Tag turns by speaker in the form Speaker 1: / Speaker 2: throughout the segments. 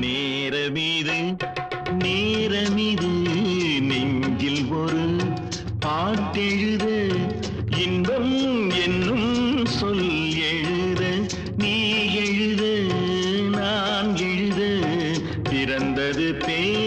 Speaker 1: நேரமிது நேரமிது நெஞ்சில் ஒரு பாட்டெழுது இன்பம்
Speaker 2: पे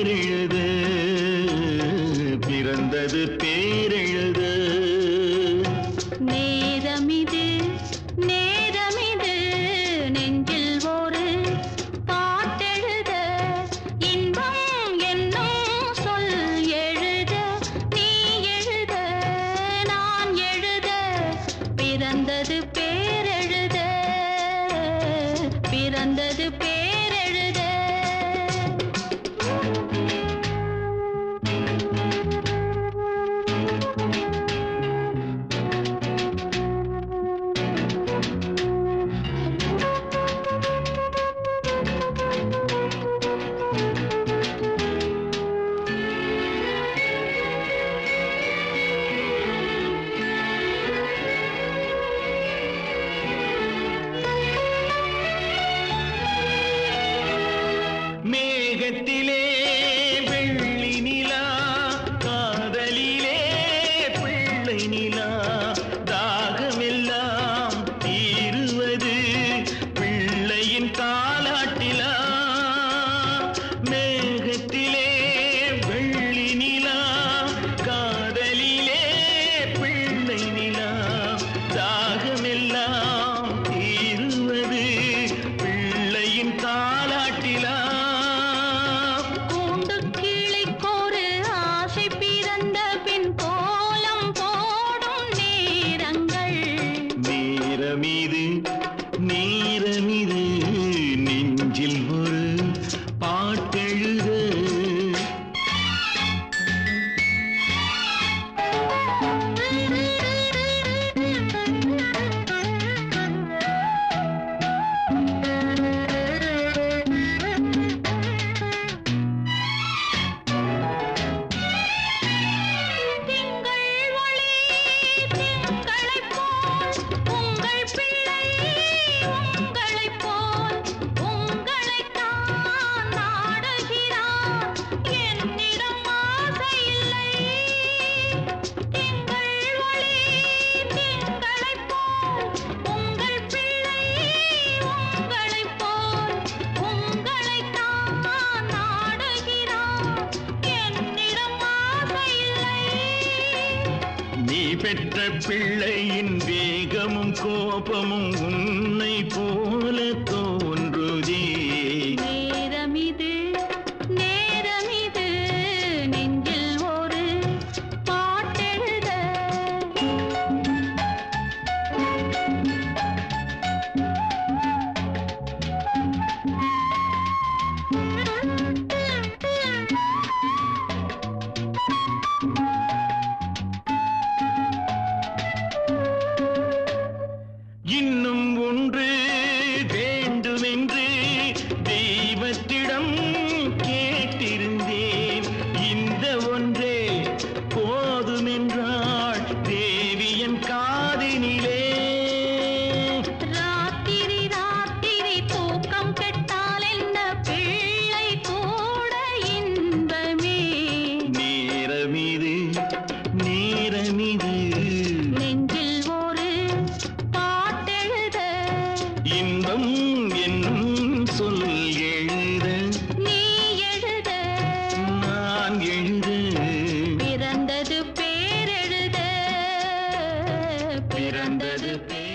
Speaker 1: ഹൃദയത്തിലെ பெற்ற பிள்ளையின் வேகமும் கோபமும் உன்னை போல தோன்றுதே.
Speaker 2: நேரமிது நேரமிது நெஞ்சில் ஒரு பாட்டெழுத.
Speaker 1: நேரமிது நேரமிது.
Speaker 2: நெஞ்சில் ஒரு பாட்டெழுத.
Speaker 1: இன்பம் என்னும் சொல் எழுத.
Speaker 2: நீ எழுத.
Speaker 1: நான் எழுத.
Speaker 2: பிறந்தது பேரெழுத.
Speaker 1: பிறந்தது பேர்